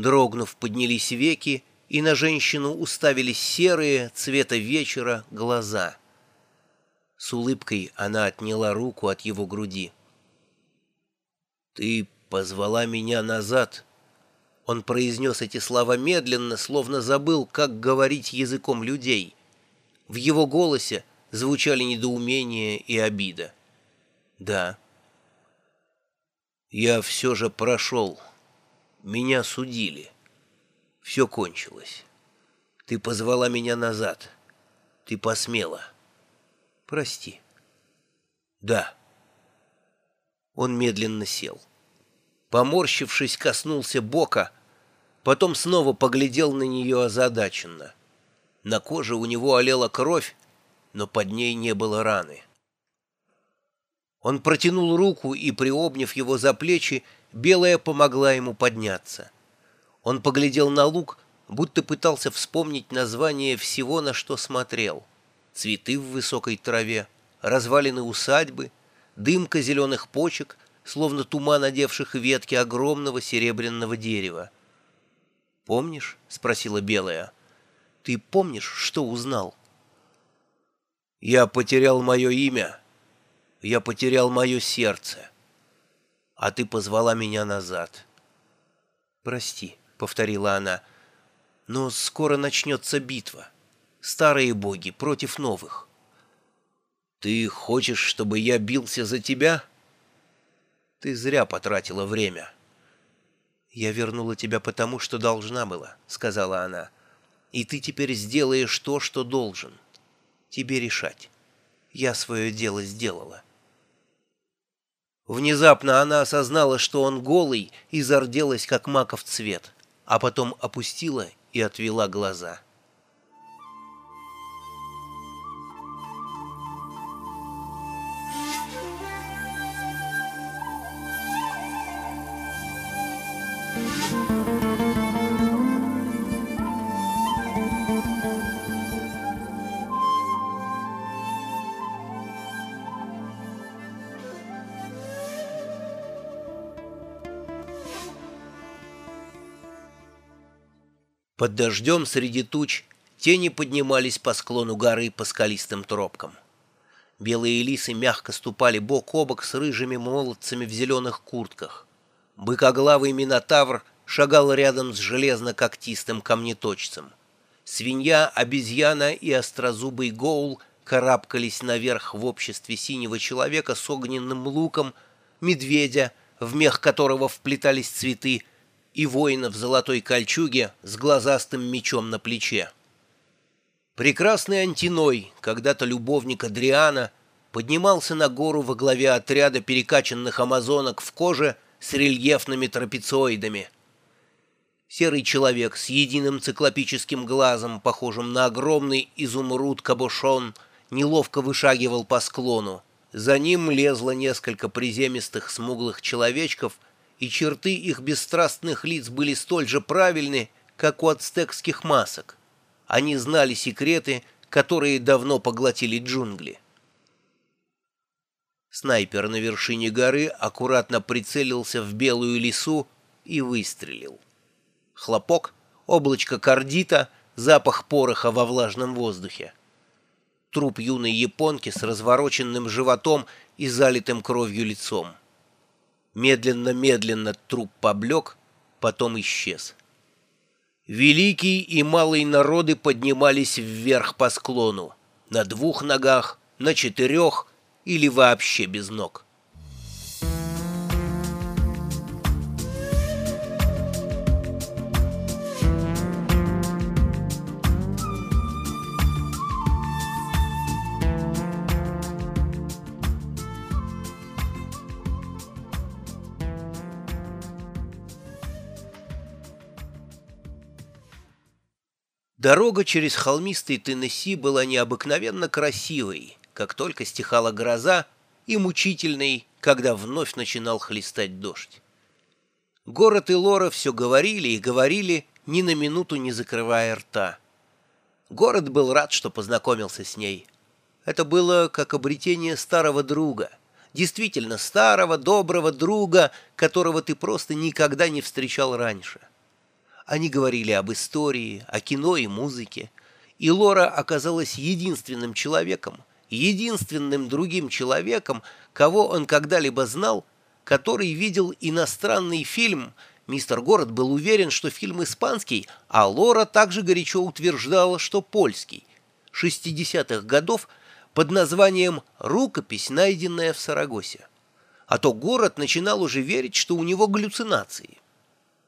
Дрогнув, поднялись веки, и на женщину уставились серые, цвета вечера, глаза. С улыбкой она отняла руку от его груди. «Ты позвала меня назад». Он произнес эти слова медленно, словно забыл, как говорить языком людей. В его голосе звучали недоумение и обида. «Да». «Я все же прошел. Меня судили. Все кончилось. Ты позвала меня назад. Ты посмела. Прости». «Да». Он медленно сел. Поморщившись, коснулся бока, потом снова поглядел на нее озадаченно. На коже у него олела кровь, но под ней не было раны. Он протянул руку и, приобняв его за плечи, белая помогла ему подняться. Он поглядел на луг, будто пытался вспомнить название всего, на что смотрел. Цветы в высокой траве, развалины усадьбы, дымка зеленых почек, словно туман одевших ветки огромного серебряного дерева. «Помнишь?» — спросила Белая. «Ты помнишь, что узнал?» «Я потерял мое имя», я потерял мое сердце, а ты позвала меня назад. «Прости», — повторила она, — «но скоро начнется битва. Старые боги против новых». «Ты хочешь, чтобы я бился за тебя?» «Ты зря потратила время». «Я вернула тебя потому, что должна была», — сказала она. «И ты теперь сделаешь то, что должен. Тебе решать. Я свое дело сделала». Внезапно она осознала, что он голый, и зарделась, как маков цвет, а потом опустила и отвела глаза. Под дождем среди туч тени поднимались по склону горы по скалистым тропкам. Белые лисы мягко ступали бок о бок с рыжими молодцами в зеленых куртках. Быкоглавый минотавр шагал рядом с железно-когтистым камнеточцем. Свинья, обезьяна и острозубый гоул карабкались наверх в обществе синего человека с огненным луком, медведя, в мех которого вплетались цветы, и воина в золотой кольчуге с глазастым мечом на плече. Прекрасный Антиной, когда-то любовник Адриана, поднимался на гору во главе отряда перекачанных амазонок в коже с рельефными трапециоидами. Серый человек с единым циклопическим глазом, похожим на огромный изумруд-кабошон, неловко вышагивал по склону. За ним лезло несколько приземистых смуглых человечков — и черты их бесстрастных лиц были столь же правильны, как у ацтекских масок. Они знали секреты, которые давно поглотили джунгли. Снайпер на вершине горы аккуратно прицелился в белую лису и выстрелил. Хлопок, облачко кардита, запах пороха во влажном воздухе. Труп юной японки с развороченным животом и залитым кровью лицом. Медленно-медленно труп поблек, потом исчез. Великий и малый народы поднимались вверх по склону, на двух ногах, на четырех или вообще без ног. Дорога через холмистый Теннесси была необыкновенно красивой, как только стихала гроза, и мучительной, когда вновь начинал хлестать дождь. Город и Лора все говорили и говорили, ни на минуту не закрывая рта. Город был рад, что познакомился с ней. Это было как обретение старого друга. Действительно старого, доброго друга, которого ты просто никогда не встречал раньше. Они говорили об истории, о кино и музыке, и Лора оказалась единственным человеком, единственным другим человеком, кого он когда-либо знал, который видел иностранный фильм. Мистер Город был уверен, что фильм испанский, а Лора также горячо утверждала, что польский. 60-х годов под названием «Рукопись, найденная в Сарагосе». А то город начинал уже верить, что у него галлюцинации.